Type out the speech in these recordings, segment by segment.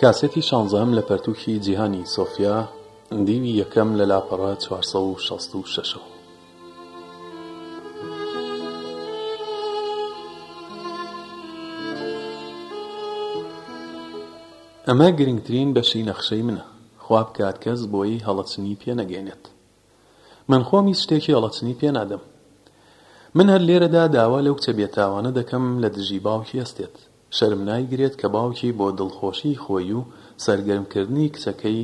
کاسێتی شانزەم لە پەرتووکی جیهانی سۆفیا، دیوی یەکەم لە لاپەڕە چوار سەد و شەست و شەش ەوە. ئەمە گرنگترین بەشی نەخشەی منە، خوا بکات کەس بۆی هەڵەچنی پێ نەگەینێت. من خۆم هیچ شتێکی هەڵەچنی پێ نادەم. من هەر لێرەدا داوا لەو کچە بێتاوانە دەکەم لە دژی باوکی هەستێت. شەرم نایگرێت کە باوکی بۆ دڵخۆشیی خۆی و سەرگەرمکردنی کچەکەی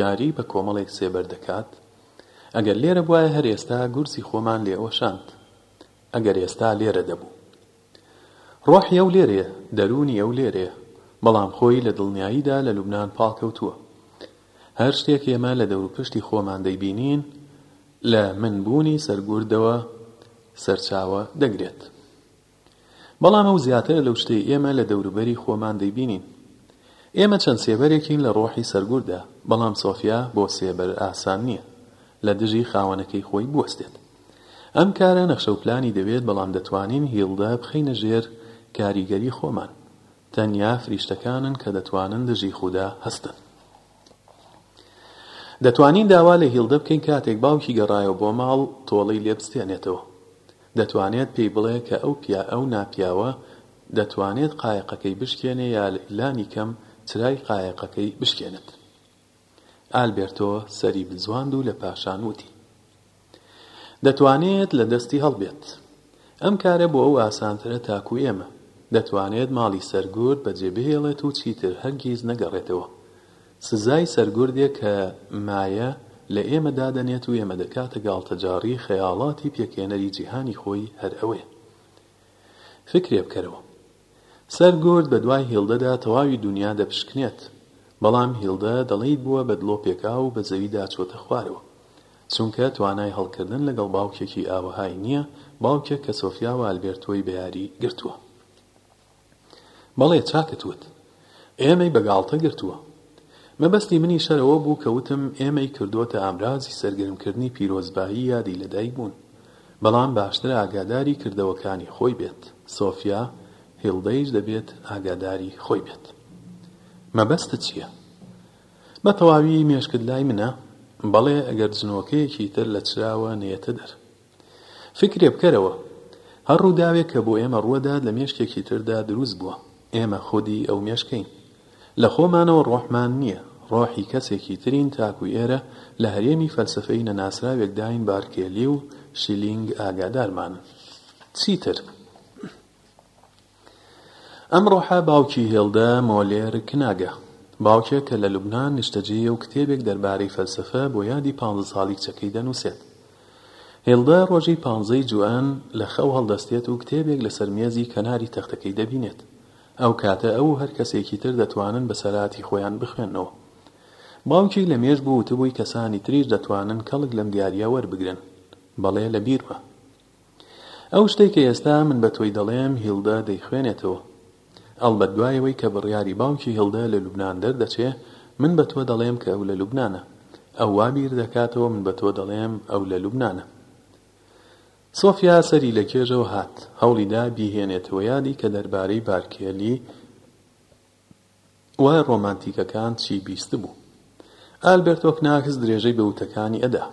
یاری بە کۆمەڵێک سێبەر دەکات؟ ئەگەر لێرە بوایە هەر ئێستا گورزی خۆمان لێ ئۆشاند. ئەگەر ئێستا لێرە دەبوو. ڕۆحی ئەو لێرەیە، دەروونی ئەو لێرەیە، بەڵام خۆی لە دڵنیاییدا لە لوبنان پاڵکەوتووە. هەر شتێک ئێمە لە دەوروپشتی خۆمان دەیبینین، لە من بوونی سەرگوردەوە سەرچاوە دەگرێت. بەڵام ئەو زیاترە لەو شتەی ئێمە لە دەوروبەری خۆمان دەیبینین. ئێمە چەند سێبەرێکین لە ڕۆحی سەرگوردا، بەڵام سۆفیا بۆ سێبەر ئاسان نییە لە دژی خاوەنەکەی خۆی بوەستێت. ئەم کارە نەخشە و پلانی دەوێت، بەڵام دەتوانین هیلدە بخەینە ژێر کاریگەری خۆمان. تەنیا فریشتەکانن کە دەتوانن دژی خودا هەستن. دەتوانین داوا لە هیلدە بکەین کاتێک باوکی گەڕایەوە بۆ ماڵ تۆڵەی لێ بستێنێتەوە. دەتوانێت پێی بڵێ کە ئەو پیا ئەو ناپیاوە دەتوانێت قایقەکەی بشکێنێ یا لانی کەم چرای قایقەکەی بشکێنێت. ئالبێرتۆ سەری بزواند و لە پاشان وتی. دەتوانێت لە دەستی هەڵبێت. ئەم کارە بۆ ئەو ئاسانترە تاکوو ئێمە. دەتوانێت ماڵی سەر گورد بە جێ بهێڵێت و چیتر هەرگیز نەگەڕێتەوە. سزای سەرگوردێک کە مایە لە ئێمە دادەنێت و ئێمە دەکاتە گاڵتەجاڕی خەیاڵاتی پێکهێنەری جیهانی خۆی هەر ئەوەیە. فکرێ بکەرەوە. سەرگورد بە دوای هیڵدەدا تەواوی دونیا دەپشکنێت. بەڵام هیڵدە دەڵێیت بووە بە دڵۆ پێکاو و بە زەویدا چووەتە خوارەوە. چونکە توانای هەڵکردن لەگەڵ باوکێکی ئاوەهای نییە، باوکێک کە سۆفیا و ئالبێرتۆی بە یاری گرتووە. بەڵێ چاکت وت ئێمەی بە گاڵتە گرتووە. مەبەستی منیش هەر ئەوە بوو کە وتم ئێمەی کردۆتە ئامرازی سەرگرم کردنی پیرۆزبایی یادی لەدایک بوون. بەڵام باشترە ئاگاداری کردەوەکانی خۆی بێت. سۆفیا هیلدەیش دەبێت ئاگاداری خۆی بێت. مەبەستت چییە؟ بە تەواوی مێشکت لای منە؟ بەڵێ ئەگەر جنۆکەیەکی تر لە چراوە نێیەتە دەر. فکرێ بکەرەوە، هەر ڕووداوێک کە بۆ ئێمە ڕووەدات لە مێشکێکی تردا دروست بووە، ئێمە خودی ئەو مێشکەین. لە خۆمانەوە ڕۆحمان نییە، ڕۆحی کەسێکی ترین تاکو ئێرە لە هەرێمی فەلسەفەی نەناسراوێکداین بارکێلی و شیلینگ ئاگادارمانن. چیتر. ئەم ڕۆحە باوکی هێڵدە مۆلێر کناگە، باوکێک کە لە لوبنان نیشتەجێیە و کتێبێک دەربارەی فەلسەفە بۆ یادی پانزە ساڵی کچەکەی دەنووسێت. هێڵدە ڕۆژی پانزەی جوئەن لە خەو هەڵدەستێت و کتێبێک لەسەر مێزی کەناری تەختەکەی دەبینێت. ئەو کاتە ئەو و هەر کەسێکی تر دەتوانن بە سەراتی خۆیان بخوێننەوە. باوکی لە مێژ بوو وتبووی کەسانی تریش دەتوانن کەڵک لەم دیارییە وەربگرن. بەڵێ لە بیرمە. ئەو شتەی کە ئێستا من بە تۆی دەڵێم هیلدا دەیخوێنێتەوە. ئەڵبەت دوای ئەوەی کە بڕیاری باوکی هیلدا لە لوبنان دەردەچێ، من بە تۆ دەڵێم کە ئەو لە لوبنانە. ئەو وا بیر دەکاتەوە من بە تۆ دەڵێم ئەو لە لوبنانە. سۆفیا سەری لە کێژەوە هات. هەوڵی دا بیهێنێتەوە یادی کە دەربارەی بارکێلی وایە ڕۆمانتیکەکان چی بیستبوو. ئالبێرت ئۆکناکس درێژەی بە وتەکانی ئەدا.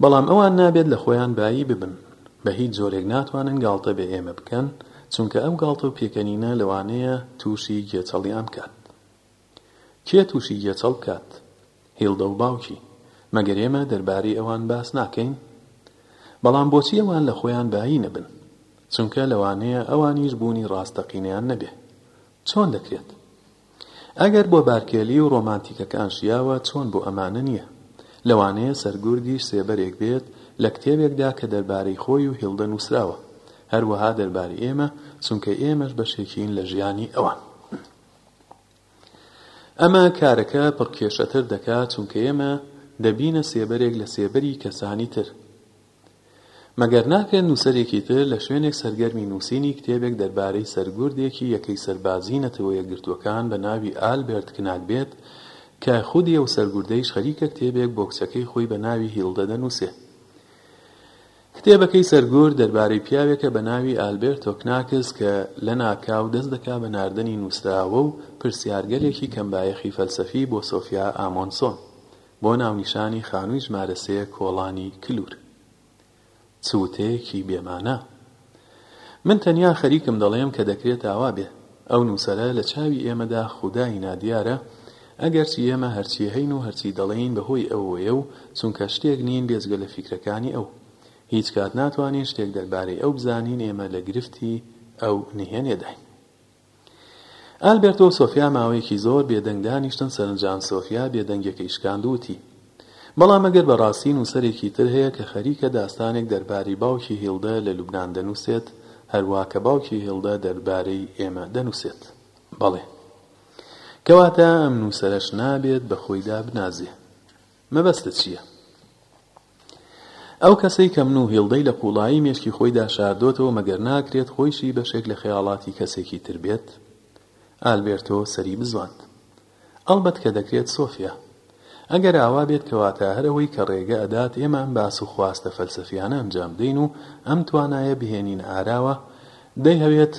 بەڵام ئەوان نابێت لە خۆیان بایی ببن. بە هیچ جۆرێک ناتوانن گاڵتە بە ئێمە بکەن، چونکە ئەو گاڵتە و پێکەنینە لەوانەیە تووشی گێچەڵیان بکات. کێ تووشی گێچەڵ بکات؟ هیڵدە و باوکی، مەگەر ئێمە دەربارەی ئەوان باس ناکەین؟ بەڵام بۆچی ئەوان لە خۆیان بایی نەبن؟ چونکە لەوانەیە ئەوانیش بوونی ڕاستەقینەیان نەبێ. چۆن دەکرێت؟ ئەگەر بۆ بارکێلی و ڕۆمانتیکەکان شیاوە، چۆن بۆ ئەمانە نییە؟ لەوانەیە سەرگوردیش سێبەرێک بێت لە کتێبێکدا کە دەربارەی خۆی و هیڵدە نووسراوە، هەروەها دەربارەی ئێمە، چونکە ئێمەش بەشێکین لە ژیانی ئەوان. ئەمە کارەکە پڕ کێشەتر دەکا چونکە ئێمە دەبینە سێبەرێک لە سێبەری کەسانی تر مەگەر ناکرێت نووسەرێکی تر لە شوێنێک سەرگەرمی نووسینی کتێبێک دەربارەی سەرگوردێکی یەکەی سەربازی نەتەوە یەکگرتووەکان بە ناوی ئالبێرت کناک بێت کە خودی ئەو سەرگوردەیش خەریکە کتێبێک بۆ کچەکەی خۆی بە ناوی هیلدە دەنووسێت. کتێبەکەی سەرگورد دەربارەی پیاوێکە بە ناوی ئالبێرتۆ کناکس کە لەناکاو دەست دەکا بە ناردنی نووسراوە و پرسیارگەلێکی کەم بایەخی فەلسەفی بۆ سۆفیا ئامۆنسۆن بۆ ناونیشانی خانووی ژمارە سێ کۆڵانی کلور چ وتەیەکی بێ مانا من تەنیا خەریکم دەڵێم کە دەکرێت ئاوا بێ. ئەو نووسەرە لە چاوی ئێمەدا خودای نادیارە، ئەگەرچی ئێمە هەرچی هەین و هەرچی دەڵێین بەهۆی ئەوەوەیە و چونکە شتێک نین بێجگە لە فیکرەکانی ئەو. هیچ کات ناتوانین شتێک دەربارەی ئەو بزانین ئێمە لە گرفتی ئەو نهێنێداین. ئالبێرتۆ و سۆفیا ماوەیەکی زۆر بێدەنگ دانیشتن، سەرەنجام سۆفیا بێدەنگیەکەی شکاند و وتی، بەڵام مەگەر بەڕاستی نووسەرێکی تر هەیە کە خەریکە داستانێک دەربارەی باوکی هیلدە لە لوبنان دەنووسێت هەروا کە باوکی هیلدە دەربارەی ئێمە دەنووسێت؟ بەڵێ. کەواتە ئەم نووسەرەش نابێت بە خۆیدا بنازێ. مەبەستت چییە؟ ئەو کەسەی کە من و هیڵدەی لە قووڵایی مێشکی خۆیدا شاردۆتەوە مەگەر ناکرێت خۆیشی بەشێک لە خەیاڵاتی کەسێکی تر بێت؟ ئالبێرتۆ سەری بزواند. ئەڵبەت کە دەکرێت سۆفیا. ئەگەر ئاوا بێت کەواتە هەر ئەوەی کە ڕێگە ئەدات ئێمە ئەم باس و خواستە فەلسەفیانە ئەنجام بدەین و ئەم توانایە بهێنینە ئاراوە دەیهەوێت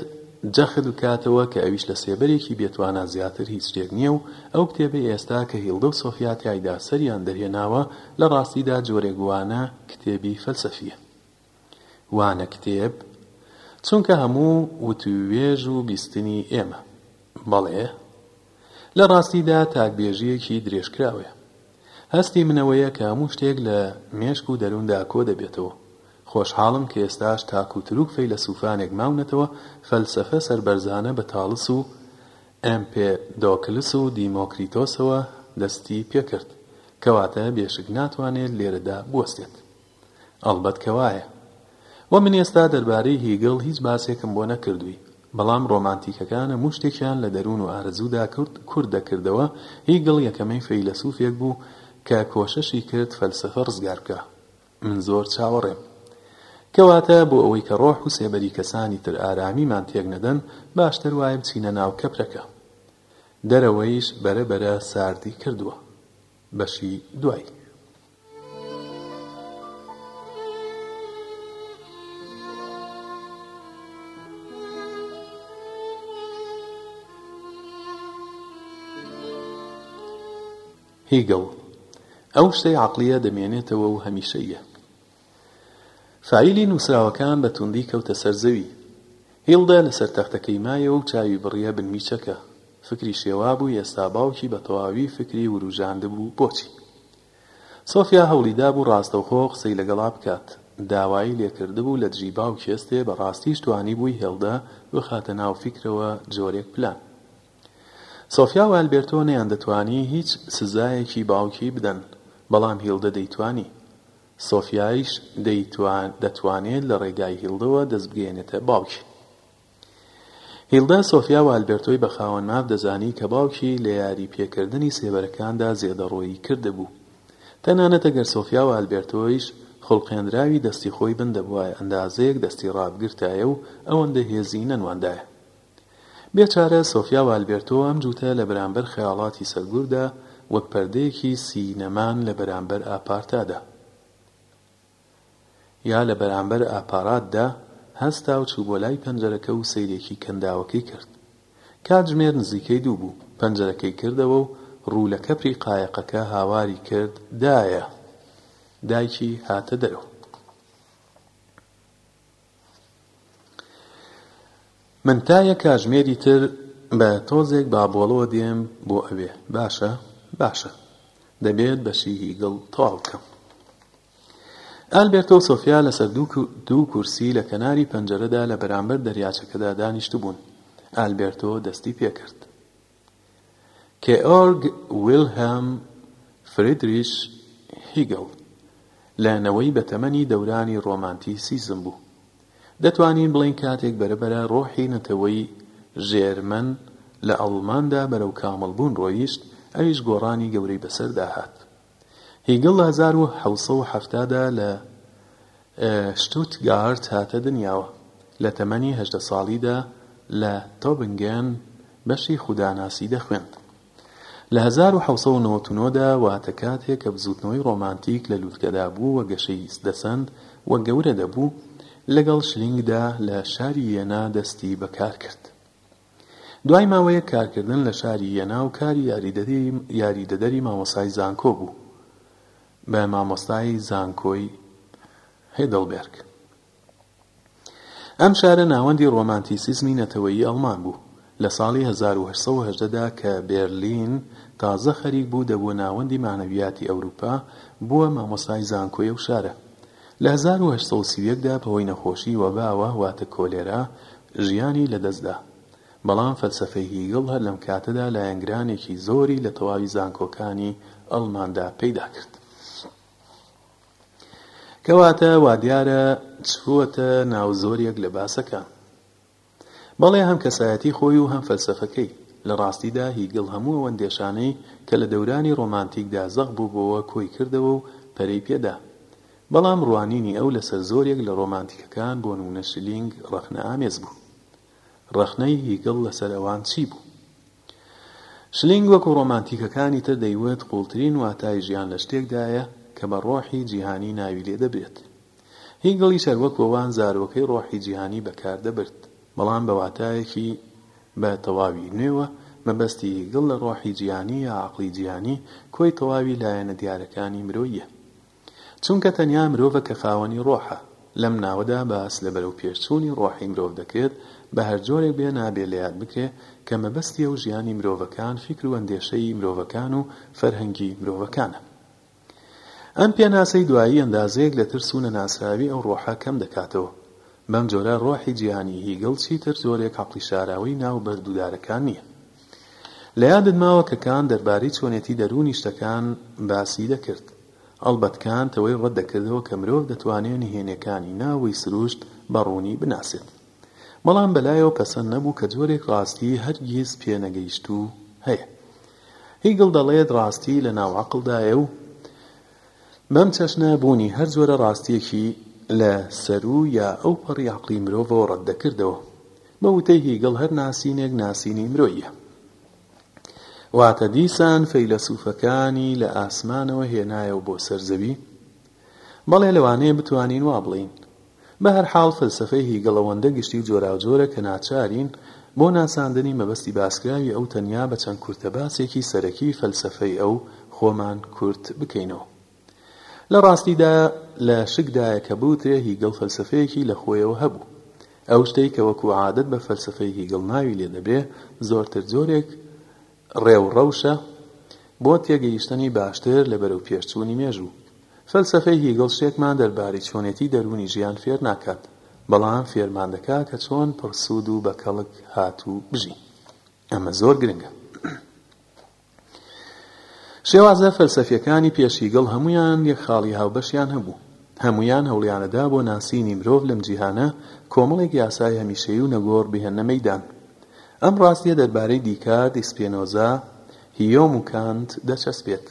جەخت بکاتەوە کە ئەویش لە سێبەرێکی بێتوانا زیاتر هیچ شتێک نییە و ئەو کتێبەی ئێستا کە هیڵدە و سۆفیا تیایدا سەریان دەرهێناوە لە ڕاستیدا جۆرێک وانە کتێبی فەلسەفییە وانە کتێب چونکە هەموو وتووێژ و بیستنی ئێمە بەڵێ لە ڕاستیدا تاکبێژییەکی درێژکراوەیە. هەستی منەوەیە کە هەموو شتێک لە مێشک و دەرووندا کۆ دەبێتەوە. خۆشحاڵم کە ئێستاش تاک و ترووک فەیلەسووفانێک ماونەتەوە فەلسەفە سەربەرزانە بە تاڵس و ئێمپێدۆکلس و دیمۆکریتۆسەوە دەستی پێ کرد. کەواتە بێشک ناتوانێت لێرەدا بوەستێت. ئەڵبەت کە وایە. وە من ئێستا دەربارەی هیگڵ هیچ باسێکم بۆ نەکردووی، بەڵام ڕۆمانتیکەکان هەموو شتێکیان لە دەروون و ئارەزوودا کورت دەکردەوە، هیگڵ یەکەمین فەیلەسوفێک بوو کە کۆششی کرد فەلسەفە ڕزگار بکا. من زۆر چاوەڕێم. کەواتە بۆ ئەوەی کە ڕۆح و سێبەری کەسانی تر ئارامیمان تێک نەدەن، باشتر وایە بچینە ناو کەپرەکە. دەرەوەیش بەرە بەرە ساردی کردووە. بەشی دوای. هیگڵ، ئەو شتەی عەقڵییە دەمێنێتەوە و هەمیشەییە. فایلی نووسراوەکان بە توندی کەوتە سەر زەوی. هیلدە لەسەر تەختەکەی مایەوە و چاوی بڕییە بن میچەکە. فکری شێوابوو ئێستا باوکی بە تەواوی فکری ورووژاندبوو بۆچی. سۆفیا هەوڵی دابوو ڕاستەوخۆ قسەی لەگەڵا بکات. داوایی لێ کردبوو لە دژی باوکی هەستێ بە ڕاستیش توانیبووی هیلدە بخاتە ناو فیکرەوە جۆرێک پلان. سۆفیا و ئالبێرتۆ نەیاندەتوانی هیچ سزایەکی باوکی بدەن بەڵام هیلدە دەیتوانی. سۆفیایش دەتوانێت لە ڕێگای هیلدەوە دەست بگەیەنێتە باوکی. هیلدە سۆفیا و ئالبێرتۆی بە خاوەن ماف دەزانی کە باوکی لە یاری پێکردنی سێبەرەکاندا زێدەڕۆیی کردبوو. تەنانەت ئەگەر سۆفیا و ئالبێرتۆیش خوڵقێندراوی دەستی خۆی بن دەبوایە ئەندازەیەک دەستی ڕابگرتایە و ئەوەندە هێزی نەنواندایە. بێ چارە سۆفیا و ئالبێرتۆ ئەم جووتە لە بەرامبەر خەیاڵاتی سەرگوردا وەک پەردەیەکی سینەمان لە بەرامبەر ئاپارتادا یا لە بەرامبەر ئاپاراتدا هەستا و چوو بۆ لای پەنجەرەکە و سەیرێکی کەنداوەکەی کرد. کاتژمێر نزیکەی دوو بوو. پەنجەرەکەی کردەوە و ڕوو لە کەپری قایەقەکە هاواری کرد، دایە! دایکی هاتە دەرەوە. من تا یە کاژمێری تر بە تۆزێک بابۆڵۆ دێم بۆ ئەوێ باشە؟ باشە دەبێت بە شیری گڵ تەواو بکەم ئالبێرتۆ و سۆفیا لەسەر دوو کورسی لە کەناری پەنجەرەدا لە بەرامبەر دەریاچەکەدا دانیشتبوون ئالبێرتۆ دەستی پێکرد کێئۆرگ ویلهێلم فریدریش هیگڵ لە نەوەی بەتەمەنی دەورانی ڕۆمانتیسیزم بوو. دەتوانین بڵێین کاتێک بەرەبەرە ڕۆحی نەتەوەی ژێرمن لە ئەڵماندا بەرەو کامڵبوون ڕۆیشت، ئەویش گۆڕانی گەورەی بەسەردا هات. هیگڵ لە هەزار و حەوت سەد و حەفتا دا لە شتوتگارت هاتە دنیاوە. لە تەمەنی هەژدە ساڵیدا لە تۆبنگێن بەشی خوداناسی دەخوێند. لە هەزار و حەوت سەد و نەوەت و نۆ دا واتە کاتێک کە بزووتنەوەی ڕۆمانتیک لە لوتکەدا بوو و گەشەی دەسەند و گەورە دەبوو، لەگەڵ شلینگدا لە شاری یێنا دەستی بە کار کرد. دوای ماوەیەک کارکردن لە شاری یەناو کاری یاریدەدەری مامۆستای زانکۆ بوو بە مامۆستای زانکۆی هێدڵبێرگ. ئەم شارە ناوەندی ڕۆمانتیسیزمی نەتەوەیی ئەڵمان بوو. لە ساڵی هەزار و هەشت سەد و هەژدە دا کە بێرلین تازە خەریک بوو دەبووە ناوەندی مەعنەویاتی ئەوروپا، بووە مامۆستای زانکۆی ئەو شارە. لە هەزار و هەشت سەد و سی و یەک دا بەهۆی نەخۆشی وەباوە واتە کۆلێرا ژیانی لە دەست دا. بەڵام فەلسەفەی هیگڵ هەر لەم کاتەدا لایەنگرانێکی زۆری لە تەواوی زانکۆکانی ئەڵماندا پەیدا کرد. کەواتە وادیارە چووەتە ناو زۆریەک لە باسەکان. بەڵێ هەم کەسایەتی خۆی و هەم فەلسەفەکەی. لە ڕاستیدا هیگڵ هەموو ئەو ئەندێشانەی کە لە دەورانی ڕۆمانتیکدا زەق بووبۆوە کۆی کردەوە و پەرەی پێ دا. بەڵام ڕوانینی ئەو لەسەر زۆرێک لە ڕۆمانتیکەکان بۆ نموونە شلینگ ڕەخنەئامێز بوو. ڕەخنەی هیگڵ لەسەر ئەوان چی بوو؟ شلینگ وەکو ڕۆمانتیکەکانی تر دەیوت قوڵترین واتای ژیان لە شتێکدایە کە بە ڕۆحی جیهانی ناوی لێدەبرێت. هیگڵیش هەروەک وەوان زارۆکەی ڕۆحی جیهانی بەکاردەبرد، بەڵام بە واتایەکی بە تەواوی نوێوە، مەبەستی هیگڵ لە ڕۆحی جیهانی یا عەقڵی جیهانی کۆی تەواوی لایەنە دیارەکانی مرۆییە. چونکە تەنیا مرۆڤە کە خاوەنی ڕۆحە، لەم ناوەدا باس لە بەرەو پێشچوونی ڕۆحی مرۆڤ دەکرێت بە هەرجۆرێک بێ نابێ لە یاد بکرێ کە مەبەستی ئەو ژیانی مرۆڤەکان فیکر و ئەندێشەی مرۆڤەکان و فەرهەنگی مرۆڤەکانە. ئەم پێناسەی دوایی ئەندازەیەک لە ترس و نەناسراوی ئەو ڕۆحە کەم دەکاتەوە. بەم جۆرە ڕۆحی جیهانی هیگڵ چیتر جۆرێک عەقڵی شاراوەی ناو بەرد و دارەکان نییە. لە یادت ماوە کە کان دەربارەی چۆنێتی دەروونی شتەکان باسی دەکرد. ئەڵبەت کانت ئەوەی ڕەت دەکردەوە کە مرۆڤ دەتوانێ نهێنیەکانی ناوەی سروشت بە ڕوونی بناسێت. بەڵام بە لایەوە پەسەند نەبوو کە جۆرێک ڕاستیی هەرگیز پێ نەگەیشتوو هەیە. هیگڵ دەڵێت ڕاستی لە ناو عەقڵدایە و بەم چەشنە بوونی هەر جۆرە ڕاستییەکی لە سەروو یا ئەوپەڕی عەقڵی مرۆڤەوە ڕەت دەکردەوە. بە وتەی هیگڵ هەر ناسینێک ناسینی مرۆییە. واتە دیسان فەیلەسوفەکانی لە ئاسمانەوە هێنایەوە بۆ سەر زەوی؟ بەڵێ لەوانەیە بتوانین وا بڵێین. بە هەر حاڵ فەلسەفەی هیگڵ ئەوەندە گشتی و جۆراوجۆرە کە ناچارین بۆ ناساندنی مەبەستی باسکراوی ئەو تەنیا بە چەند کورتە باسێکی سەرەکی فەلسەفەی ئەو خۆمان کورت بکەینەوە. لە ڕاستیدا لە شکدایە کە بوترێ هیگڵ فەلسەفەیەکی لە خۆیەوە هەبوو. ئەو شتەی کە وەکو عادەت بە فەلسەفەی هیگڵ ناوی لێ دەبرێ، زۆرتر جۆرێک ڕێوڕەوشە بۆ تێگەیشتنی باشتر لە بەرەوپێشچوونی مێژوو. فەلسەفەی هیگڵ شتێکمان دەربارەی چۆنێتی دەروونی ژیان فێر ناکات، بەڵام فێرمان دەکا کە چۆن پڕ سوود و بە کەڵک هاتوو بژین. ئەمە زۆر گرنگە. شێوازە فەلسەفیەکانی پێشیگڵ هەموویان یەک خاڵی هاوبەشیان هەبوو، هەموویان هەوڵیانەدا بۆ ناسینی مرۆڤ لەم جیهانە کۆمەڵێک یاسای هەمیشەیی و نەگۆڕ بهێننە مەیدان. ئەم ڕاستیە دەربارەی دیکارت، ئیسپێنۆزا، هیۆم و کانت دەچەسپێت.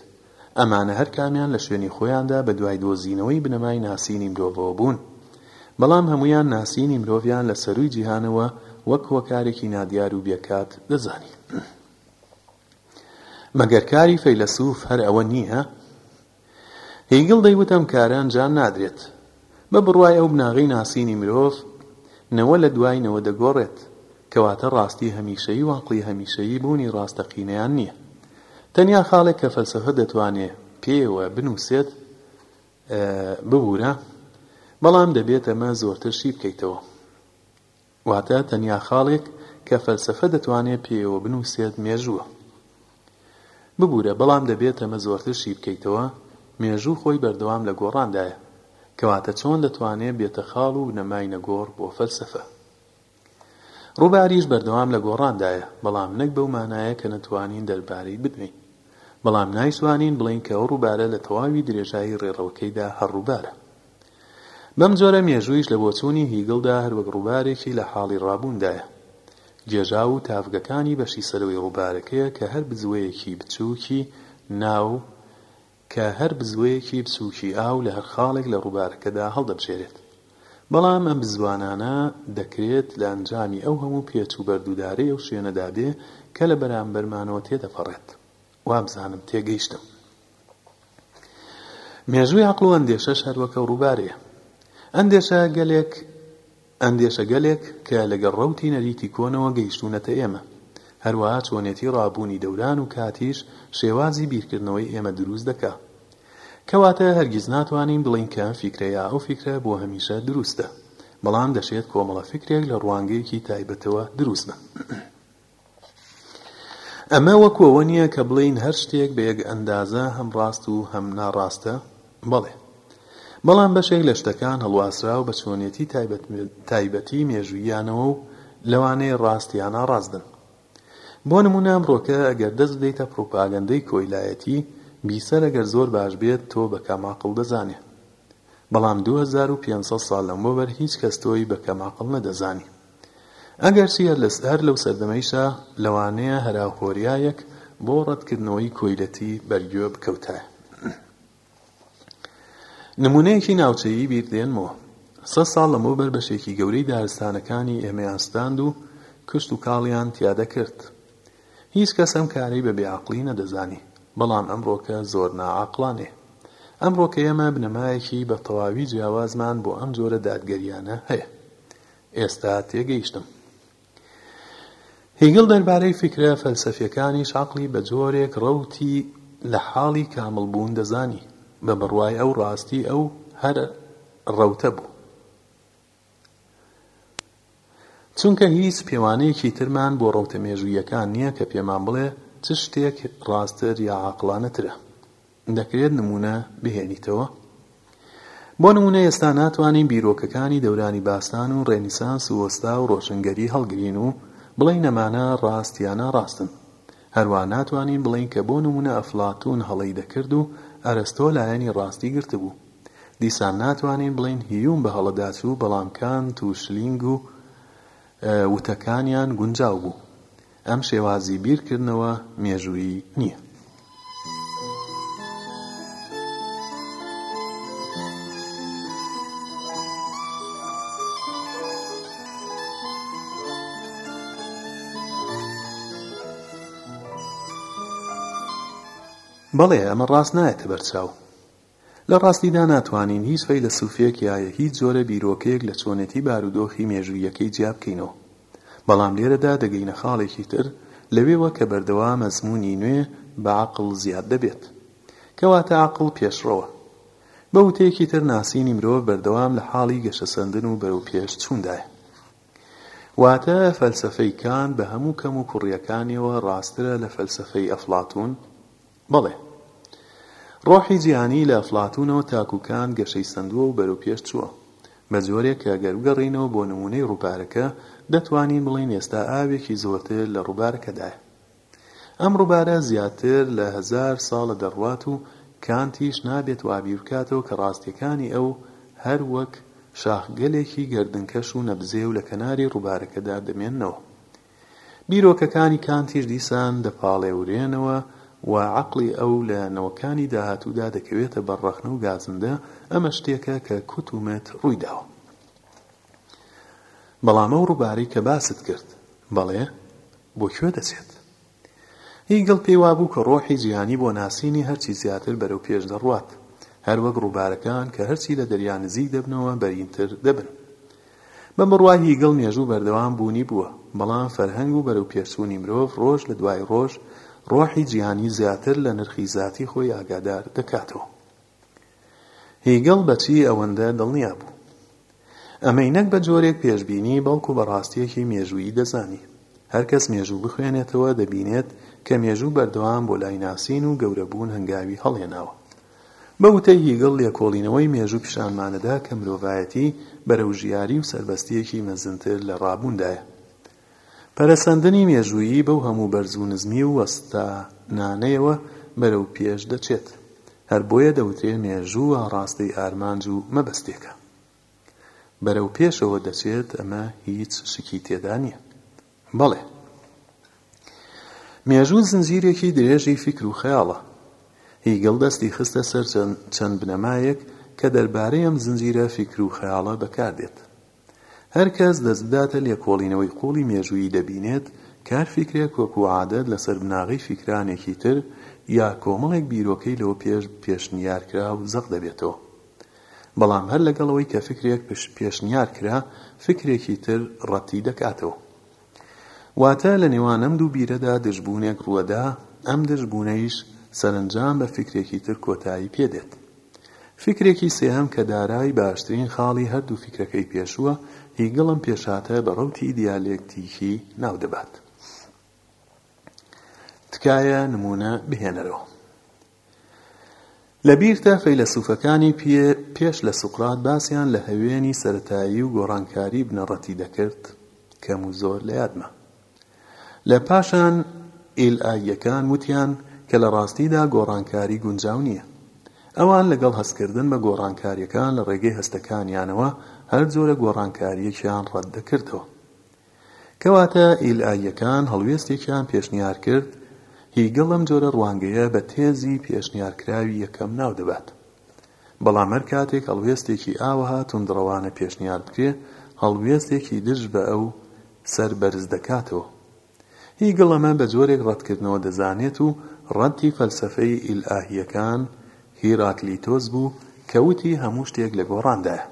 ئەمانە هەرکامیان لە شوێنی خۆیاندا بە دوای دۆزینەوەی بنەمای ناسینی مرۆڤەوە بوون. بەڵام هەموویان ناسینی مرۆڤیان لە سەرووی جیهانەوە وەک هۆکارێکی نادیار و بێکات دەزانی. مەگەر کاری فەیلەسوف هەر ئەوە نییە؟ هیگڵ دەیوت ئەم کارە ئەنجام نادرێت. بە بڕوای ئەو بناغەی ناسینی مرۆڤ نەوە لە دوای نەوە دەگۆڕێت، کەواتە ڕاستی هەمیشەیی و عەقڵی هەمیشەیی بوونی ڕاستەقینەیان نییە. تەنیا خاڵێک کە فەلسەفە دەتوانێ پێیەوە بنووسێت، ببوورە، بەڵام دەبێت ئەمە زۆرتر شی بکەیتەوە. واتە تەنیا خاڵێک کە فەلسەفە دەتوانێت پێیەوە بنووسێت مێژووە. ببوورە، بەڵام دەبێت ئەمە زۆرتر شی بکەیتەوە، مێژوو خۆی بەردەوام لە گۆڕاندایە، کەواتە چۆن دەتوانێت بێتە خاڵ و بنەمای نەگۆڕ بۆ فەلسەفە؟ ڕووباریش بەردەوام لە گۆڕاندایە، بەڵام نەک بەو مانایە کە نەتوانین دەربارەی بدوێین. بەڵام نایتوانین بڵێین کە ئەو ڕووبارە لە تەواوی درێژایی ڕێڕەوەکەیدا هەر ڕووبارە. بەم جۆرە مێژوویش لە بۆچوونی هیگڵدا هەر وەک ڕووبارێکی لە حاڵی ڕابووندایە. گێژاو و تاڤگەکانی بەشی سەرەوەی ڕووبارەکەیە کە هەر بزوەیەکی بچووکی ناو کە هەر بزوەیەکی بچووکی ئاو لە هەر خاڵێک لە ڕووبارەکەدا هەڵدەبژێرێت. بەڵام ئەم بزوانانە دەکرێت لە ئەنجامی ئەو هەموو پێچ و بەرد و دارەی ئەو شوێنەدا بێ کە لە بەرامبەرمانەوە تێدەپەڕێت. وابزانم تێگەیشتم. مێژووی عەقڵ و ئەندێشەش هەر وەک ئەو ڕووبارەیە. ئەندێشە گەلێک ئەندێشە گەلێک کە لەگەڵ ڕەوتی نەریتی کۆنەوە گەیشتوونەتە ئێمە. هەروەها چۆنێتی ڕابوونی دەوران و کاتیش شێوازی بیرکردنەوەی ئێمە دروست دەکا. کەواتە هەرگیز ناتوانین بڵێین کە ئەم فیکرە یا ئەو فیکرە بۆ هەمیشە دروستە. بەڵام دەشێت کۆمەڵە فیکرێک لە ڕوانگەیەکی تایبەتەوە دروست بن. ئەمە وەکو ئەوە نییە کە بڵێین هەر شتێک بە یەک ئەندازە هەم ڕاست و هەم ناڕاستە، بەڵێ، بەڵام بەشێک لە شتەکان هەڵواسراو بە چۆنیەتی تایبەتی مێژووییانەوە و لەوانەیە ڕاست یا ناڕاست بن. بۆ نموونە ئەمڕۆکە ئەگەر دەست بدەیتە پڕوپاگەندەی کۆیلایەتی، بیسەر ئەگەر زۆر باش بێت تۆ بە کەم عەقڵ دەزانێ. بەڵام دوو هەزار و پێنج سەد ساڵ لەمەوبەر هیچ کەس تۆی بە کەم عەقڵ نەدەزانی. ئەگەرچی هەر لەو سەردەمەیشا لەوانەیە هەراوهۆریایەک بۆ ڕەتکردنەوەی کۆیلەتی بەرگوێ بکەوتایە. نموونەیەکی ناوچەیی بیر دێنمەوە. سەد ساڵ لەمەوبەر بەشێکی گەورەی دارستانەکانی ئێمەیان سوتاند و کشت و کاڵیان تیا دەکرد. هیچ کەس ئەم کارەی بە بێعەقڵی نەدەزانی. بەڵام ئەمڕۆکە زۆر ناعەقڵانەیە. ئەمڕۆکە ئێمە بنەمایەکی بە تەواوی جیاوازمان بۆ ئەم جۆرە دادگەرییانە هەیە. ئێستا تێگەیشتم. هیگڵ دەربارەی فیکرە فەلسەفیەکانیش عەقڵی بە جۆرێک ڕەوتی لە حاڵی کامڵ بوون دەزانی، بە بڕوای ئەو ڕاستی ئەو هەر ڕەوتە بوو. چونکە هیچ پێوانەیەکی ترمان بۆ ڕەوتە مێژوویەکان نیە کە پێمان بڵێ چ شتێک ڕاستتر یا عاقڵانەترە. دەکرێت نموونە بهێنیتەوە؟ بۆ نموونە ئێستا ناتوانین بیرۆکەکانی دەورانی باستان و ڕێنیسانس و وەستا و ڕۆشنگەری هەڵگرین و بڵێین ئەمانە ڕاست یا ناڕاستن. هەروا ناتوانین بڵێین کە بۆ نموونە ئەفلاتوون هەڵەی دەکرد و ئەرەستۆ لایەنی ڕاستی گرتبوو. دیسان ناتوانین بڵێین هیوم بە هەڵەدا چوو بەڵام کانت و شلینگ و وتەکانیان گونجاو بوو. ئەم شێوازی بیرکردنەوە مێژوویی نییە. بەڵێ ئەمە ڕاست نایەتە بەرچاو. لە ڕاستیدا ناتوانین هیچ فەیلەسوفێک یا هیچ جۆرە بیرۆکەیەک لە چۆنێتی بارودۆخی مێژووییەکەی جیا بکەینەوە. بەڵام لێرەدا دەگەینە خاڵێکی تر لەوێوە کە بەردەوام ئەزموونی نوێ بە عەقڵ زیاد دەبێت. کەواتە عەقڵ پێشڕەوە. بە وتەیەکی تر ناسینی مرۆڤ بەردەوام لە حاڵی گەشەسەندن و بەرەو پێش چووندایە. واتە فەلسەفەی کانت بە هەموو کەم و کوڕییەکانیەوە ڕاستترە لە فەلسەفەی ئەفڵاتوون؟ بەڵێ. ڕۆحی جیهانی لە ئەفلاتوونەوە تاکوو کانت گەشەی سەندووە و بەرەو پێش چووە. بە جۆرێک کە گەر بگەڕێینەوە بۆ نموونەی ڕووبارەکە، دەتوانین بڵێین ئێستا ئاوێکی زۆرتر لە ڕووبارەکەدایە. ئەم ڕووبارە زیاتر لە هەزار ساڵە دەڕوات و کانتیش نابێت وا بیر بکاتەوە کە ڕاستییەکانی ئەو هەر وەک شاخگەلێکی گەردنکەش و نەبزێو لە کەناری ڕووبارەکەدا دەمێننەوە. بیرۆکەکانی کانتیش دیسان دەپاڵێورێنەوە و عەقڵی ئەو لە نەوەکانی داهاتوودا دەکەوێتە بەر ڕەخنە و گازندە، ئەمە شتێکە کە کوت و مت ڕووی داوە. بەڵام ئەو ڕووبارەی کە باست کرد، بەڵێ، بۆ کوێ دەچێت؟ هیگڵ پێی وابوو کە ڕۆحی جیهانی بۆ ناسینی هەرچی زیاتر بەرەو پێش دەڕوات، هەر وەک ڕووبارەکان کە هەرچی لە دەریا نزیک دەبنەوە بەرینتر دەبن. بە بڕوای هیگڵ مێژوو بەردەوام بوونی بووە، بەڵام فەرهەنگ و بەرەوپێشچوونی مرۆڤ ڕۆژ لە دوای ڕۆژ ڕۆحی جیهانی زیاتر لە نرخی زاتی خۆی ئاگادار دەکاتەوە. هیگڵ بە چی ئەوەندە دڵنیا بوو؟ ئەمەی نەک بە جۆرێک پێشبینی بەڵکو بە ڕاستییەکی مێژوویی دەزانی. هەر کەس مێژوو بخوێنێتەوە دەبینێت کە مێژوو بەردەوام بۆ لایناسین و گەورەبوون هەنگاوی هەڵهێناوە. بە وتەی هیگڵ لێکۆڵینەوەی مێژوو پیشانمانەدا کە مرۆڤایەتی بەرەو ژیاری و سەربەستییەکی مەزنتر لە ڕابووندایە. پەرەسەندنی مێژوویی بەو هەموو بەرز و نزمی و وەستانانەیەوە بەرەو پێش دەچێت. هەر بۆیە دەوترێ مێژوو ئاڕاستەی ئارمانج و مەبەستێکە. بەرەو پێشەوە دەچێت، ئەمە هیچ شکی تێدا نییە. بەڵێ، مێژوو زنجیرێکی درێژی فیکر و خەیاڵە. هیگڵ دەستی خستە سەر چەند بنەمایەک کە دەربارەی ئەم زنجیرە فیکر و خەیاڵە بەکار دێت. هەر کەس دەست بداتە لێکۆڵینەوەی قووڵی مێژوویی دەبینێت کە هەر فیکرێک وەکوو عادەت لەسەر بناغەی فیکرانێکی تر یا کۆمەڵێک بیرۆکەی لەوە پێش پێشنیار کراو زەق دەبێتەوە. بەڵام هەر لەگەڵ ئەوەی کە فکرێک پێشنیار کرا فکرێکی تر ڕەتی دەکاتەوە. واتە لە نێوان ئەم دوو بیرەدا دژبوونێک ڕووەدا، ئەم دژبوونەیش سەرەنجام بە فکرێکی تر کۆتایی پێ دێت. فکرێکی سێهەم کە دارای باشترین خاڵی هەر دوو فکرەکەی پێشووە، هیگڵ ئەم پێشهاتە بە ڕەوتی دیالێکتیکی ناو دەبات. تکایە نموونە بهێنەرەوە. لەبیرتە فەیلەسوفەکانی پێش لە سوقرات باسیان لە هەوێنی سەرەتایی و گۆڕانکاری بنەڕەتی دەکرد؟ کەم و زۆر لە یادمە لە پاشان ئیل ئاییەکان وتیان کە لە ڕاستیدا گۆڕانکاری گونجاو نییە ئەوان لەگەڵ هەستکردن بە گۆڕانکاریەکان لە ڕێگەی هەستەکانیانەوە هەر جۆرە گۆڕانکاریەکیان ڕەت دەکردەوە کەواتە ئیلاییەکان هەڵوێستێکیان پێشنیار کرد، هیگڵ ئەم جۆرە ڕوانگەیە بە تێزی پێشنیارکراوی یەکەم ناو دەبات. بەڵام هەر کاتێک هەڵوێستێکی ئاوەها توندڕەوانە پێشنیار بکرێ، هەڵوێستێکی دژ بە ئەو سەر بەرز دەکاتەوە. هیگڵ ئەمە بە جۆرێک ڕەتکردنەوە دەزانێت و ڕەتی فەلسەفەی ئیلاییەکان هیراکلیتۆس بوو کە وتی هەموو شتێک لە گۆڕاندایە.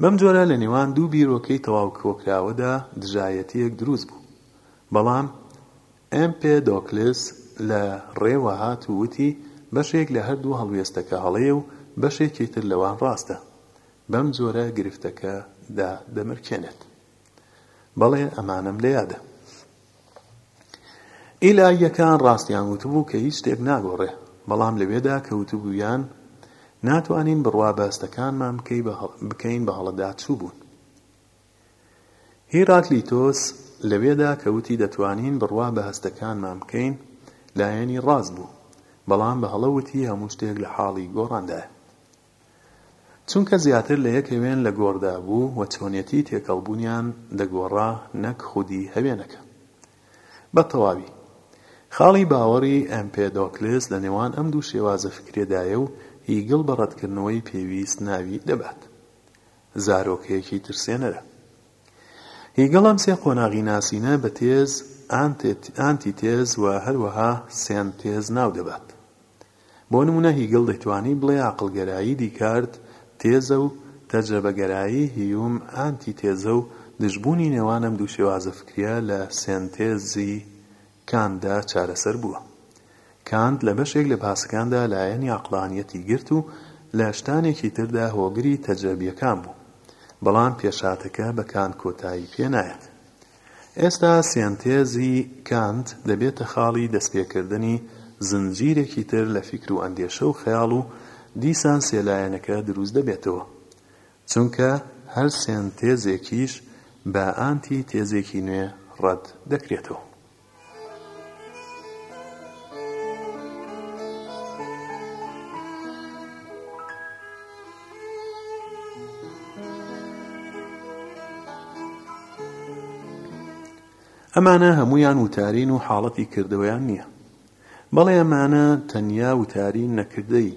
بەم جۆرە لە نێوان دوو بیرۆکەی تەواو کۆکراوەدا دژایەتییەک دروست بوو. بەڵام ئێمپێدۆکلس لە ڕێوە هات و وتی بەشێک لە هەر دوو هەڵوێستەکە هەڵەیە و بەشێکی تر لەوان ڕاستە. بەم جۆرە گرفتەکە دادەمرکێنێت. بەڵێ ئەمانەم لە یادە. ئیلاهییەکان ڕاستیان وتبوو کە هیچ شتێک ناگۆڕێ، بەڵام لەوێدا کە وتبوویان ناتوانین بڕوا بە هەستەکانمان بکەین بە هەڵەدا چووبوون. هیراکلیتۆس لەوێدا کە وتی دەتوانین بڕوا بە هەستەکانمان بکەین لایەنی ڕاست بوو، بەڵام بە هەڵە وتی هەموو شتێک لە حاڵی گۆڕاندایە. چونکە زیاتر لە یەک هەوێن لە گۆڕدا بوو و چۆنیەتی تێکەڵ بوونیان دەگۆڕا نەک خودی هەوێنەکە بە تەواوی. خاڵی باوەڕی ئەمپێدۆکلس لە نێوان ئەم دوو شێوازە فکریەدایە و هیگڵ بە ڕەتکردنەوەی پێویست ناوی دەبات زارۆکەیەکی ترسێنەرە. هیگڵ ئەم سێ قۆناغی ناسینە بە تێز، ئانتیتێز و هەروەها سێنتێز ناو دەبات. بۆ نموونە هیگڵ دەیتوانی بڵێ ئاقڵگەرایی دیکارت تێزە و تەجرەبەگەرایی هیوم ئانتی تێزە و دژبوونی نێوان ئەم دوو شێوازە فکریە لە سێنتێزی کانتدا چارەسەر بووە. کانت لە بەشێک لە باسەکاندا لایەنی ئاقڵانیەتی گرت و لە شتانێکی تردا هۆگری تەجرەبیەکان بوو. بەڵام پێشهاتەکە بە کانت کۆتایی پێ نایەت. ئێستا سێنتێزی کانت دەبێتە خاڵی دەستپێکردنی زنجیرێکی تر لە فیکر و ئەندێشە و خەیاڵ و دیسان سێلایەنەکە دروست دەبێتەوە، چونکە هەر سێنتێزێکیش بە ئانتی تێزێکی نوێ ڕەت دەکرێتەوە. ئەمانە هەموویان وتارین و حاڵەتی کردەوەیان نییە بەڵێ ئەمانە تەنیا وتارین نەکردەی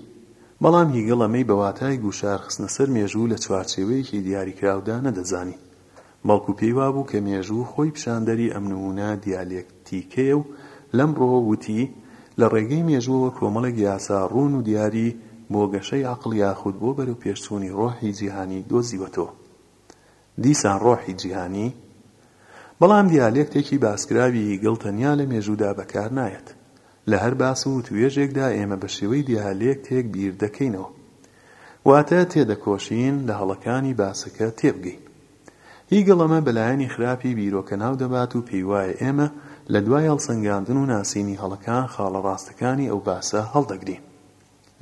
بەڵام هیگڵ ئەمەی بە واتای گوشار خستنە سەر مێژوو لە چوارچێوەیەکی دیاریکراودا نەدەزانی بەڵکو پێی وابوو کە مێژوو خۆی پیشاندەری ئەم نموونە دیالێکتیکەیە و لەمڕۆ وتی، لە ڕێگەی مێژووەوە کۆمەڵێک یاسا ڕوون و دیاری بۆ گەشەی عەقڵ یاخود بۆ بەرەوپێشچوونی ڕۆحی جیهانی دۆزیوەتەوە. دیسان ڕۆحی جیهانی؟ بەڵام دیالێکتێکی باسکراوی هیگڵ تەنیا لە مێژوودا بەکار نایەت. لە هەر باس و وتووێژێکدا ئێمە بە شێوەی دیالێکتێک بیر دەکەینەوە. واتە تێدەکۆشین لە هەڵەکانی باسەکە تێبگەین. هیگڵ ئەمە بە لایەنی خراپی بیرۆکە ناودەبات و پێیوایە ئێمە لە دوای هەڵسەنگاندن و ناسینی هەڵەکان خاڵە ڕاستەکانی ئەو باسە هەڵدەگرین.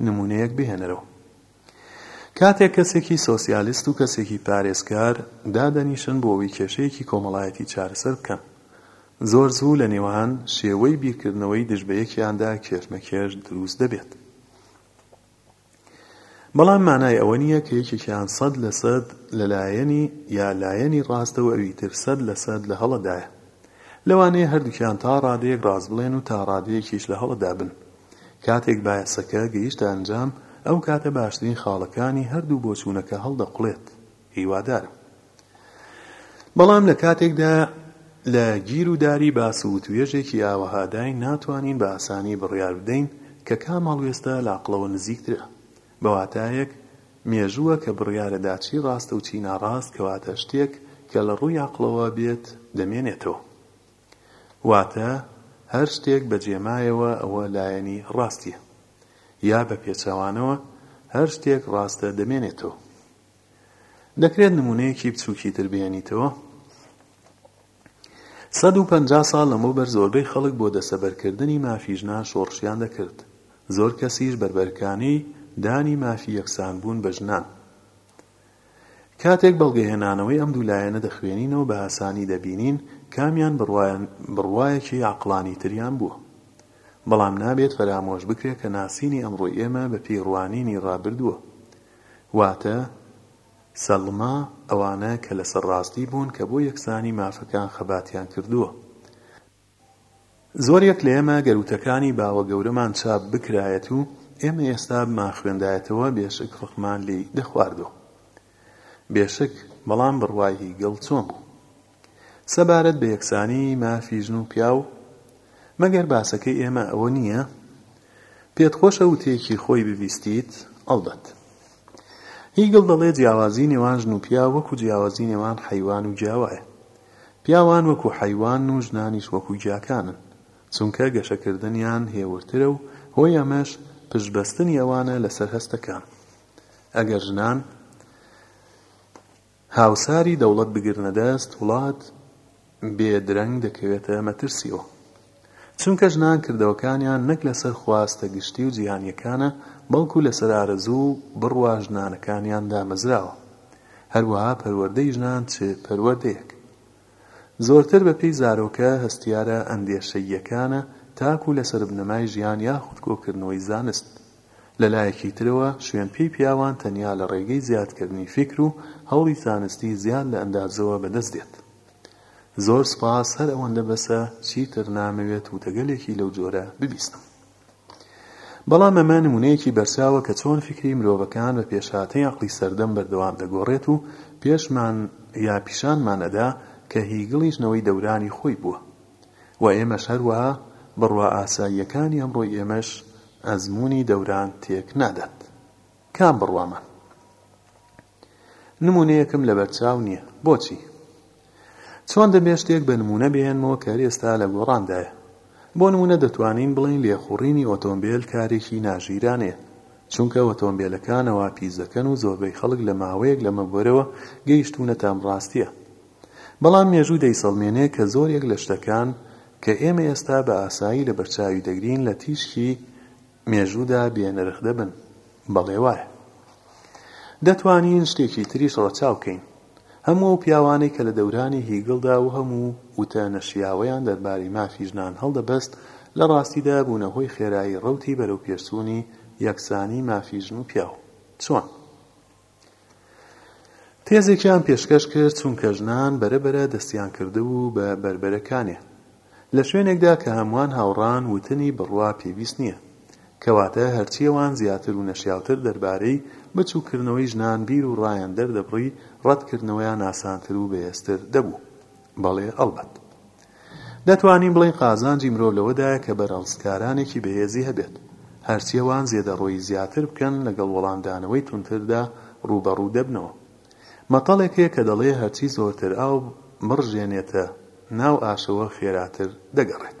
نموونەیەک بهێنەرەوە. کاتێک کەسێکی سۆسیالیست و کەسێکی پارێزکار دادەنیشن بۆ ئەوەی کێشەیەکی کۆمەڵایەتی چارەسەر بکەن، زۆر زوو لە نێوان شێوەی بیرکردنەوەی دژ بە یەکیاندا کێشمەکێش دروست دەبێت. بەڵام مانای ئەوە نییە کە یەکێکیان سەد لە سەد لە لایەنی یا لایەنی ڕاستە و ئەوی تر سەد لە سەد لە هەڵەدایە. لەوانەیە هەردووکیان تا ڕادەیەک ڕاست بڵێن و تا ڕادەیەکیش لە هەڵەدا بن. کاتێک بایەسەکە گەیشتە ئەنجام، ئەو کاتە باشترین خاڵەکانی هەردوو بۆچوونەکە هەڵدەقوڵێت. هیوادارم. بەڵام لە کاتێکدا لە گیر و داری باس و وتوێژێکی ئاوەهاداین ناتوانین بە ئاسانی بڕیار بدەین کە کام هەڵوێستە لە ئەقڵەوە نزیکترە. بە واتایەک مێژووە کە بڕیارە دا چی ڕاستە و چی ناڕاست کەواتە شتێک کە لە ڕووی ئەقڵەوە بێت دەمێنێتەوە. واتە هەر شتێک بە جێ مایەوە ئەوە لایەنی ڕاستیە. یا بە پێچەوانەوە هەر شتێک ڕاستە دەمێنێتەوە. دەکرێت نموونەیەکی بچووکی تر بهێنیتەوە، سەد و پەنجا ساڵ لەمەوبەر زۆربەی خەڵک بۆ دەستەبەرکردنی مافی ژنان شۆڕشیان دەکرد، زۆر کەسیش بەربەرکانێی دانی مافی یەکسانبوون بە ژنان. کاتێک بەڵگەهێنانەوەی ئەم دوو لایەنە دەخوێنینەوە بە ئاسانی دەبینین کامیان بڕوایەکی عەقڵانیتریان بووە. بەڵام نابێت فەرامۆش بکرێت کە ناسینی ئەمڕۆی ئێمە بەپێی ڕوانینی ڕابردووە. واتە، سەلما، ئەوانە کە لەسەر ڕاستی بوون کە بۆ یەکسانی مافەکان خەباتیان کردووە. زۆرێک لە ئێمە گەر وتەکانی باوە گەورەمان چاپ بکرایەت و ئێمە ئێستا بمانخوێندایەتەوە بێشک ڕقمان لێی دەخواردەوە. بێشک، بەڵام بڕوای هیگڵ چۆن بوو؟ سەبارەت بە یەکسانی مافی ژن و پیاو مەگەر باسەکەی ئێمە ئەوە نییە؟ پێت خۆشە وتەیەکی خۆی ببیستیت؟ ئەڵبەت. هیگڵ دەڵێ جیاوازی نێوان ژن و پیاو وەکو جیاوازی نێوان حەیوان و گیا وایە. پیاوان وەکو حەیوانن و ژنانیش وەکو گیاکانن، چونکە گەشەکردنیان هێورترە و هۆی ئەمەش پشتبەستنی ئەوانە لەسەر هەستەکان. ئەگەر ژنان. هاوساری دەوڵەت بگرنە دەست وڵات بێ درەنگ دەکەوێتە مەترسیەوە چونکە ژنان کردەوەکانیان نەک لەسەر خواستە گشتی و جیهانیەکانە بەڵکو لەسەر ئارەزوو و بڕوا ژنانەکانیان دامەزراوە هەروەها پەروەردەی ژنان چ پەروەردەیەک زۆرتر بەپێی زارۆکە هەستیارە ئەندێشەییەکانە تاکو لەسەربنەمای ژیان یاخود کۆکردنەوەی زانست لەلایەکی ترەوە شوێن پێی پیاوان تەنیا لە ڕێگەی زیادکردنی فیکر و هەوڵی زانستی زیاد لە ئەندازەوە بەدەست دێت. زۆر سپاس هەر ئەوەندە بەسە چیتر نامەوێت وتەگەلێکی لەو جۆرە ببیستم. بەڵام ئەمە نمونەیەکی بەرچاوە کە چۆن فیکری مرۆڤەکان بە پێشهاتەی عەقڵی سەردەم بەردەوام دەگۆڕێت و پێشمان یا پیشانمان ئەدا کە هیگڵیش نەوەی دەورانی خۆی بووە. و ئێمەش هەروەها بڕوا ئاساییەکانی ئەمڕۆی ئێمەش ئەزموونی دەوران تێک نادات کام بڕوامان نموونەیەکم لەبەرچاو نییە بۆچی چۆن دەبێ شتێک بە نموونە بێنمەوە کە ئێستا لە گۆڕاندایە بۆ نموونە دەتوانین بڵین لێخوڕینی ئۆتۆمبیل کارێکی ناژیرانەیە چونکە ئۆتۆمبیلەکانەوە پیس دەکەن و زۆربەی خەڵک لە ماوەیەک لەمەبەرەوە گەیشتوونەتە ئەم ڕاستیە بەڵام مێژوو دەیسەڵمێنێ کە زۆریەک لە شتەکان کە ئێمە ئێستا بە ئاسایی لە بەرچاوی دەگرین لە تیشکی مێژوودا بێ نرخ دەبن. بەڵێ وایە. دەتوانین شتێکی تریش ڕەچاو کەین. هەموو ئەو پیاوانەی کە لە دەورانی هیگڵدا و هەموو وتە نەشیاوەیان دەربارەی مافی ژنان هەڵدەبەست لە ڕاستیدا بوونە هۆی خێرایی ڕەوتی بەرەو پێشچوونی یەکسانی مافی ژن و پیاو. چۆن؟ تێزێکیان پێشکەش کرد چونکە ژنان بەرە بەرە دەستیان کردبوو بە بەربەرەکانێ لە شوێنێکدا کە هەموان هاوڕان وتنی بڕوا پێویست نیە کەواتە هەرچی ئەوان زیاتر و نەشیاوتر دەربارەی بچوک کردنەوەی ژنان بیر و ڕایان دەردەبڕی ڕەت کردنەوەیان ئاسانتر و بەهێزتر دەبوو بەڵێ ئەڵبەت دەتوانین بڵێین قازانجی مرۆڤ لەوەدایە کە بەرەڵستکارانێکی بەهێزی هەبێت، هەرچی ئەوان زێدەڕۆیی زیاتر بکەن لەگەڵ وەڵامدانەوەی توندتردا ڕووبەڕوو دەبنەوە. مەتەڵێک هەیە کە دەڵێ هەرچی زۆرتر ئاو بڕژێنێتە ناو ئاشەوە خێراتر دەگەڕێت.